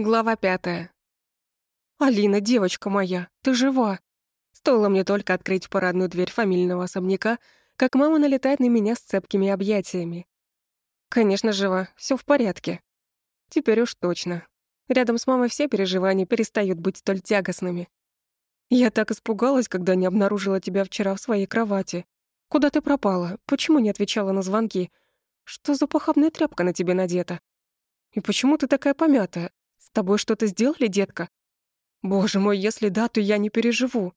Глава пятая. «Алина, девочка моя, ты жива!» Стоило мне только открыть парадную дверь фамильного особняка, как мама налетает на меня с цепкими объятиями. Конечно, жива, все в порядке. Теперь уж точно. Рядом с мамой все переживания перестают быть столь тягостными. Я так испугалась, когда не обнаружила тебя вчера в своей кровати. Куда ты пропала? Почему не отвечала на звонки? Что за похабная тряпка на тебе надета? И почему ты такая помятая? Тобой что-то сделали, детка? Боже мой, если да, то я не переживу.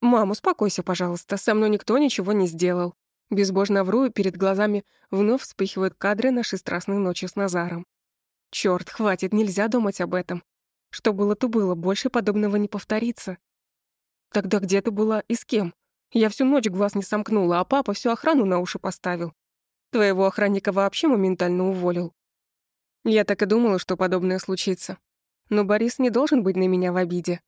Мам, успокойся, пожалуйста, со мной никто ничего не сделал. Безбожно вру, и перед глазами вновь вспыхивают кадры нашей страстной ночи с Назаром. Чёрт, хватит, нельзя думать об этом. Что было, то было, больше подобного не повторится. Тогда где ты была и с кем? Я всю ночь глаз не сомкнула, а папа всю охрану на уши поставил. Твоего охранника вообще моментально уволил. Я так и думала, что подобное случится. Но Борис не должен быть на меня в обиде.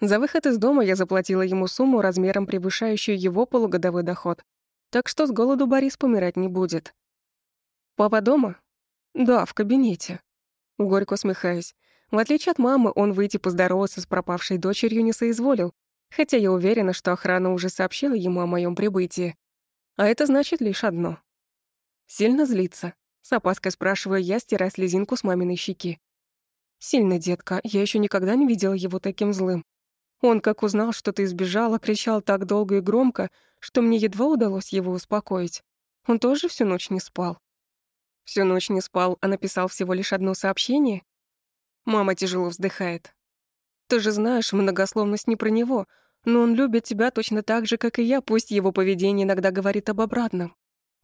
За выход из дома я заплатила ему сумму размером превышающую его полугодовой доход. Так что с голоду Борис помирать не будет. Папа дома? Да, в кабинете. Горько усмехаясь. В отличие от мамы, он выйти поздороваться с пропавшей дочерью не соизволил, хотя я уверена, что охрана уже сообщила ему о моем прибытии. А это значит лишь одно. Сильно злится. С опаской спрашиваю я, стирая слезинку с маминой щеки. «Сильно, детка, я еще никогда не видела его таким злым. Он, как узнал, что ты сбежала, кричал так долго и громко, что мне едва удалось его успокоить. Он тоже всю ночь не спал». «Всю ночь не спал, а написал всего лишь одно сообщение?» Мама тяжело вздыхает. «Ты же знаешь, многословность не про него, но он любит тебя точно так же, как и я, пусть его поведение иногда говорит об обратном.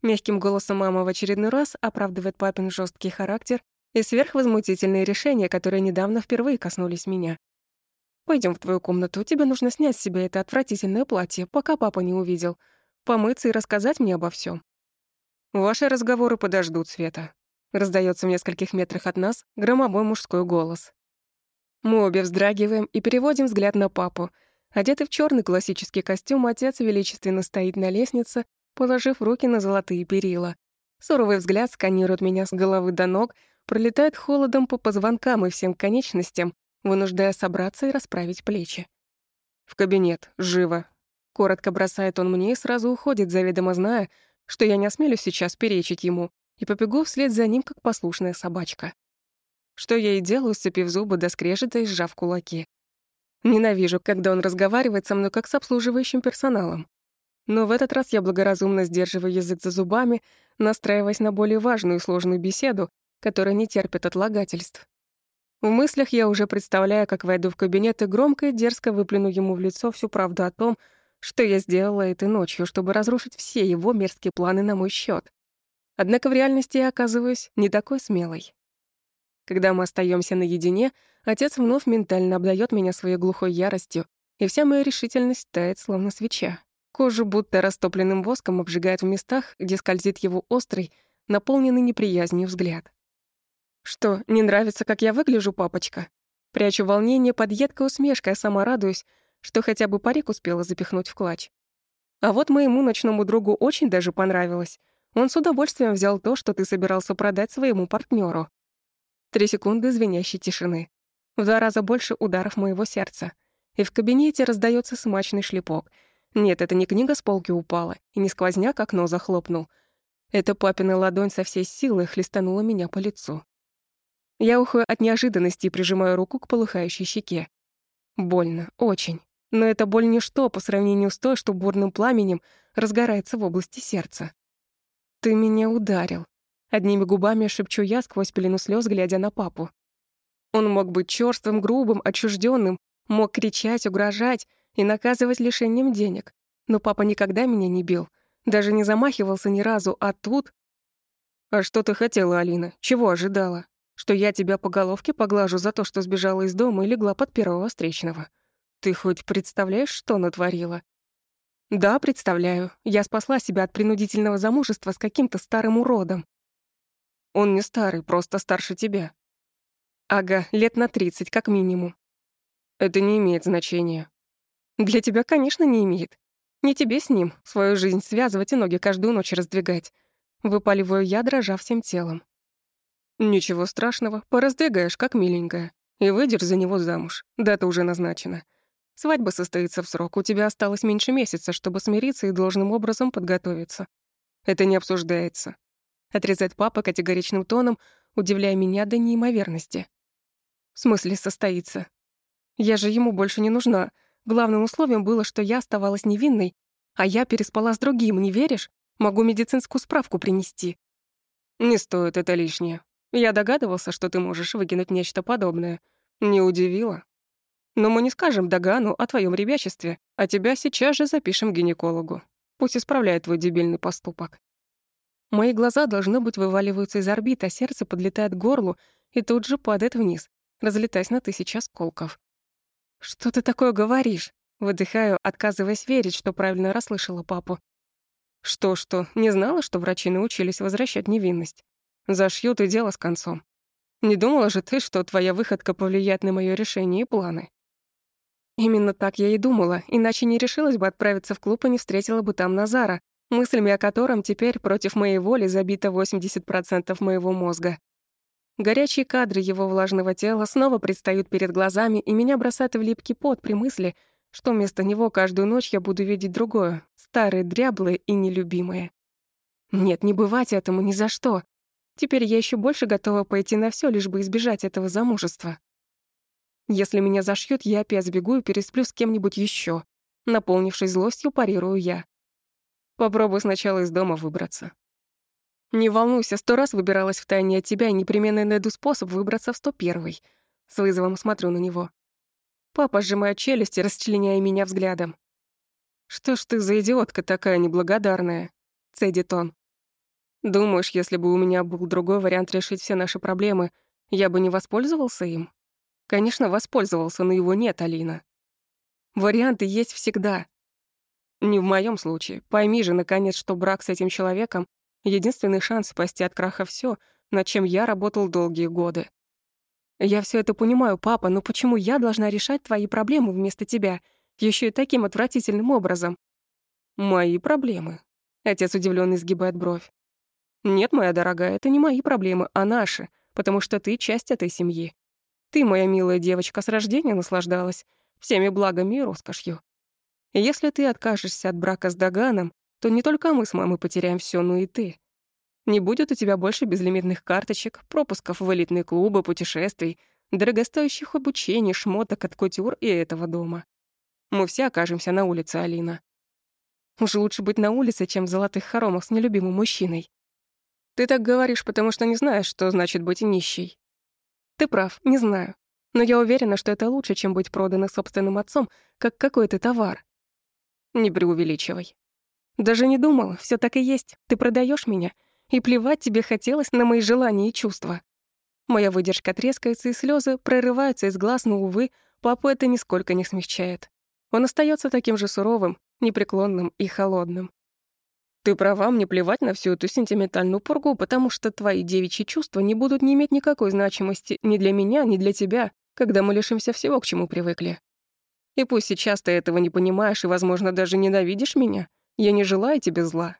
Мягким голосом мама в очередной раз оправдывает папин жесткий характер и сверхвозмутительные решения, которые недавно впервые коснулись меня. Пойдем в твою комнату, тебе нужно снять с себя это отвратительное платье, пока папа не увидел, помыться и рассказать мне обо всем. Ваши разговоры подождут, Света. Раздается в нескольких метрах от нас громовой мужской голос. Мы обе вздрагиваем и переводим взгляд на папу. Одетый в черный классический костюм, отец величественно стоит на лестнице положив руки на золотые перила. Суровый взгляд сканирует меня с головы до ног, пролетает холодом по позвонкам и всем конечностям, вынуждая собраться и расправить плечи. «В кабинет, живо!» Коротко бросает он мне и сразу уходит, заведомо зная, что я не осмелюсь сейчас перечить ему, и побегу вслед за ним, как послушная собачка. Что я и делаю, сцепив зубы до скрежета и сжав кулаки. Ненавижу, когда он разговаривает со мной как с обслуживающим персоналом. Но в этот раз я благоразумно сдерживаю язык за зубами, настраиваясь на более важную и сложную беседу, которая не терпит отлагательств. В мыслях я уже представляю, как войду в кабинет и громко и дерзко выплюну ему в лицо всю правду о том, что я сделала этой ночью, чтобы разрушить все его мерзкие планы на мой счет. Однако в реальности я оказываюсь не такой смелой. Когда мы остаемся наедине, отец вновь ментально обдает меня своей глухой яростью, и вся моя решительность тает, словно свеча. Кожу будто растопленным воском обжигает в местах, где скользит его острый, наполненный неприязнью взгляд. «Что, не нравится, как я выгляжу, папочка?» Прячу волнение под едкой усмешкой, а сама радуюсь, что хотя бы парик успела запихнуть в клатч. А вот моему ночному другу очень даже понравилось. Он с удовольствием взял то, что ты собирался продать своему партнеру. Три секунды звенящей тишины. В два раза больше ударов моего сердца. И в кабинете раздается смачный шлепок — нет, это не книга с полки упала, и не сквозняк окно захлопнул. Это папина ладонь со всей силы хлестанула меня по лицу. Я ухаю от неожиданности и прижимаю руку к полыхающей щеке. Больно, очень. Но это боль ничто по сравнению с той, что бурным пламенем разгорается в области сердца. «Ты меня ударил», — одними губами шепчу я сквозь пелену слез, глядя на папу. Он мог быть чёрствым, грубым, отчужденным, мог кричать, угрожать, и наказывать лишением денег. Но папа никогда меня не бил, даже не замахивался ни разу, а тут... «А что ты хотела, Алина? Чего ожидала? Что я тебя по головке поглажу за то, что сбежала из дома и легла под первого встречного? Ты хоть представляешь, что натворила?» «Да, представляю. Я спасла себя от принудительного замужества с каким-то старым уродом. Он не старый, просто старше тебя. Ага, лет на тридцать, как минимум. Это не имеет значения. Для тебя, конечно, не имеет. Не тебе с ним свою жизнь связывать и ноги каждую ночь раздвигать. Выпаливаю я, дрожа всем телом. Ничего страшного, пораздвигаешь, как миленькая. И выйдешь за него замуж. Дата уже назначена. Свадьба состоится в срок, у тебя осталось меньше месяца, чтобы смириться и должным образом подготовиться. Это не обсуждается. Отрезает папа категоричным тоном, удивляя меня до неимоверности. В смысле состоится? Я же ему больше не нужна. Главным условием было, что я оставалась невинной, а я переспала с другим, не веришь? Могу медицинскую справку принести. Не стоит, это лишнее. Я догадывался, что ты можешь выкинуть нечто подобное. Не удивило. Но мы не скажем Дагану о твоем ребячестве, а тебя сейчас же запишем гинекологу. Пусть исправляет твой дебильный поступок. Мои глаза, должно быть, вываливаются из орбит, а сердце подлетает к горлу и тут же падает вниз, разлетаясь на тысячи осколков. «Что ты такое говоришь?» Выдыхаю, отказываясь верить, что правильно расслышала папу. Что-что, не знала, что врачи научились возвращать невинность. Зашьют и дело с концом. Не думала же ты, что твоя выходка повлияет на моё решение и планы? Именно так я и думала, иначе не решилась бы отправиться в клуб и не встретила бы там Назара, мыслями о котором теперь против моей воли забито 80% моего мозга. Горячие кадры его влажного тела снова предстают перед глазами, и меня бросает в липкий пот при мысли, что вместо него каждую ночь я буду видеть другое, старое, дряблое и нелюбимое. Нет, не бывать этому ни за что. Теперь я еще больше готова пойти на все, лишь бы избежать этого замужества. Если меня зашьют, я опять сбегу и пересплю с кем-нибудь еще. Наполнившись злостью, парирую я. Попробуй сначала из дома выбраться. Не волнуйся, сто раз выбиралась в тайне от тебя и непременно найду способ выбраться в сто первый. С вызовом смотрю на него. Папа сжимает челюсти, расчленяя меня взглядом. «Что ж ты за идиотка такая неблагодарная?» — цедит он. «Думаешь, если бы у меня был другой вариант решить все наши проблемы, я бы не воспользовался им?» Конечно, воспользовался, но его нет, Алина. Варианты есть всегда. Не в моем случае. Пойми же, наконец, что брак с этим человеком — единственный шанс спасти от краха все, над чем я работал долгие годы. Я все это понимаю, папа, но почему я должна решать твои проблемы вместо тебя, еще и таким отвратительным образом? Мои проблемы. Отец удивленно изгибает бровь. Нет, моя дорогая, это не мои проблемы, а наши, потому что ты часть этой семьи. Ты, моя милая девочка, с рождения наслаждалась всеми благами и роскошью. Если ты откажешься от брака с Даганом, то не только мы с мамой потеряем все, но и ты. Не будет у тебя больше безлимитных карточек, пропусков в элитные клубы, путешествий, дорогостоящих обучений, шмоток от кутюр и этого дома. Мы все окажемся на улице, Алина. Уже лучше быть на улице, чем в золотых хоромах с нелюбимым мужчиной. Ты так говоришь, потому что не знаешь, что значит быть нищей. Ты прав, не знаю. Но я уверена, что это лучше, чем быть проданным собственным отцом, как какой-то товар. Не преувеличивай. Даже не думала, все так и есть. Ты продаешь меня, и плевать тебе хотелось на мои желания и чувства. Моя выдержка трескается, и слезы прорываются из глаз, но, увы, папу это нисколько не смягчает. Он остается таким же суровым, непреклонным и холодным. Ты права, мне плевать на всю эту сентиментальную пургу, потому что твои девичьи чувства не будут не иметь никакой значимости ни для меня, ни для тебя, когда мы лишимся всего, к чему привыкли. И пусть сейчас ты этого не понимаешь и, возможно, даже ненавидишь меня, я не желаю тебе зла.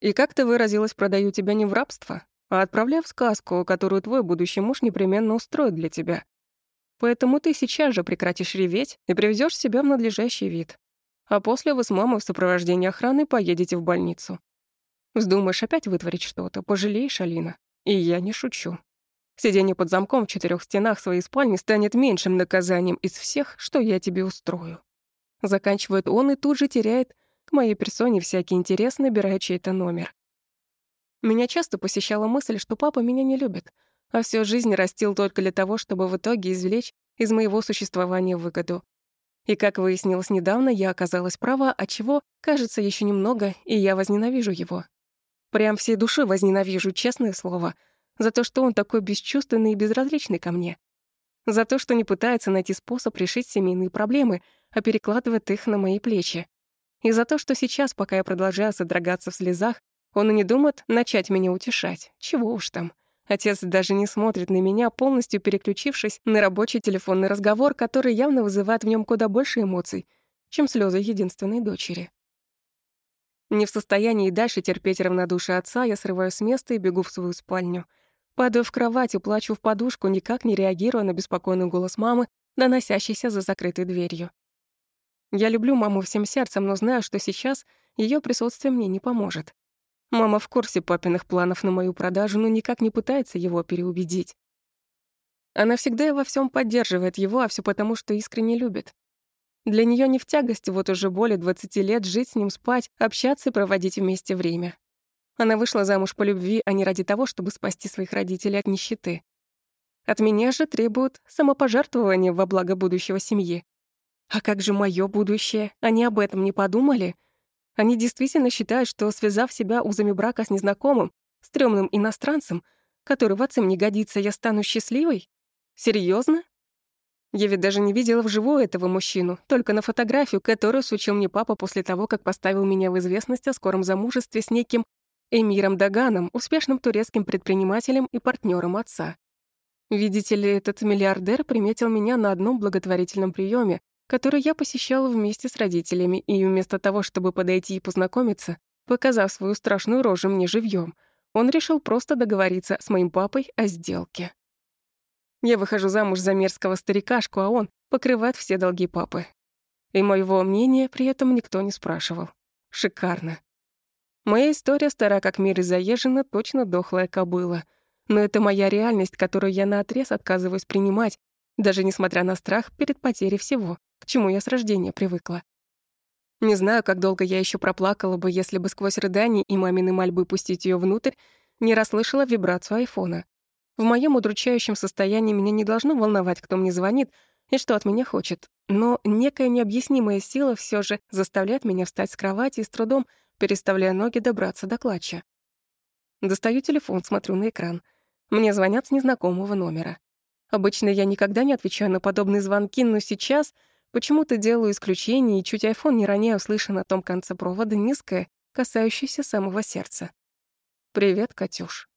И как ты выразилась, продаю тебя не в рабство, а отправляю в сказку, которую твой будущий муж непременно устроит для тебя. Поэтому ты сейчас же прекратишь реветь и приведешь себя в надлежащий вид а после вы с мамой в сопровождении охраны поедете в больницу. Вздумаешь опять вытворить что-то, пожалеешь, Алина. И я не шучу. Сидение под замком в четырех стенах своей спальни станет меньшим наказанием из всех, что я тебе устрою. Заканчивает он и тут же теряет моей персоне всякий интерес, набирая чей-то номер. Меня часто посещала мысль, что папа меня не любит, а всю жизнь растил только для того, чтобы в итоге извлечь из моего существования выгоду. И, как выяснилось недавно, я оказалась права, отчего, кажется, еще немного, и я возненавижу его. Прям всей души возненавижу, честное слово, за то, что он такой бесчувственный и безразличный ко мне. За то, что не пытается найти способ решить семейные проблемы, а перекладывает их на мои плечи. И за то, что сейчас, пока я продолжаю содрогаться в слезах, он и не думает начать меня утешать. Чего уж там. Отец даже не смотрит на меня, полностью переключившись на рабочий телефонный разговор, который явно вызывает в нем куда больше эмоций, чем слезы единственной дочери. Не в состоянии дальше терпеть равнодушие отца, я срываю с места и бегу в свою спальню. Падаю в кровать и плачу в подушку, никак не реагируя на беспокойный голос мамы, доносящийся за закрытой дверью. Я люблю маму всем сердцем, но знаю, что сейчас ее присутствие мне не поможет. Мама в курсе папиных планов на мою продажу, но никак не пытается его переубедить. Она всегда и во всем поддерживает его, а все потому, что искренне любит. Для нее не в тягости вот уже более 20 лет жить с ним, спать, общаться и проводить вместе время. Она вышла замуж по любви, а не ради того, чтобы спасти своих родителей от нищеты. От меня же требуют самопожертвования во благо будущего семьи. А как же мое будущее? Они об этом не подумали? Они действительно считают, что, связав себя узами брака с незнакомым, стрёмным иностранцем, который в отцем не годится, я стану счастливой? Серьезно? Я ведь даже не видела вживую этого мужчину, только на фотографию, которую сучил мне папа после того, как поставил меня в известность о скором замужестве с неким Эмиром Даганом, успешным турецким предпринимателем и партнером отца. Видите ли, этот миллиардер приметил меня на одном благотворительном приеме, который я посещала вместе с родителями, и вместо того, чтобы подойти и познакомиться, показав свою страшную рожу мне живьем, он решил просто договориться с моим папой о сделке. Я выхожу замуж за мерзкого старикашку, а он покрывает все долги папы. И моего мнения при этом никто не спрашивал. Шикарно. Моя история стара как мир и заезжена, точно дохлая кобыла. Но это моя реальность, которую я наотрез отказываюсь принимать, даже несмотря на страх перед потерей всего, к чему я с рождения привыкла. Не знаю, как долго я еще проплакала бы, если бы сквозь рыдания и мамины мольбы пустить ее внутрь не расслышала вибрацию айфона. В моем удручающем состоянии меня не должно волновать, кто мне звонит и что от меня хочет. Но некая необъяснимая сила все же заставляет меня встать с кровати и с трудом, переставляя ноги, добраться до клатча. Достаю телефон, смотрю на экран. Мне звонят с незнакомого номера. Обычно я никогда не отвечаю на подобные звонки, но сейчас почему-то делаю исключение и чуть айфон не роняю, слыша на том конце провода низкое, касающееся самого сердца. «Привет, Катюш».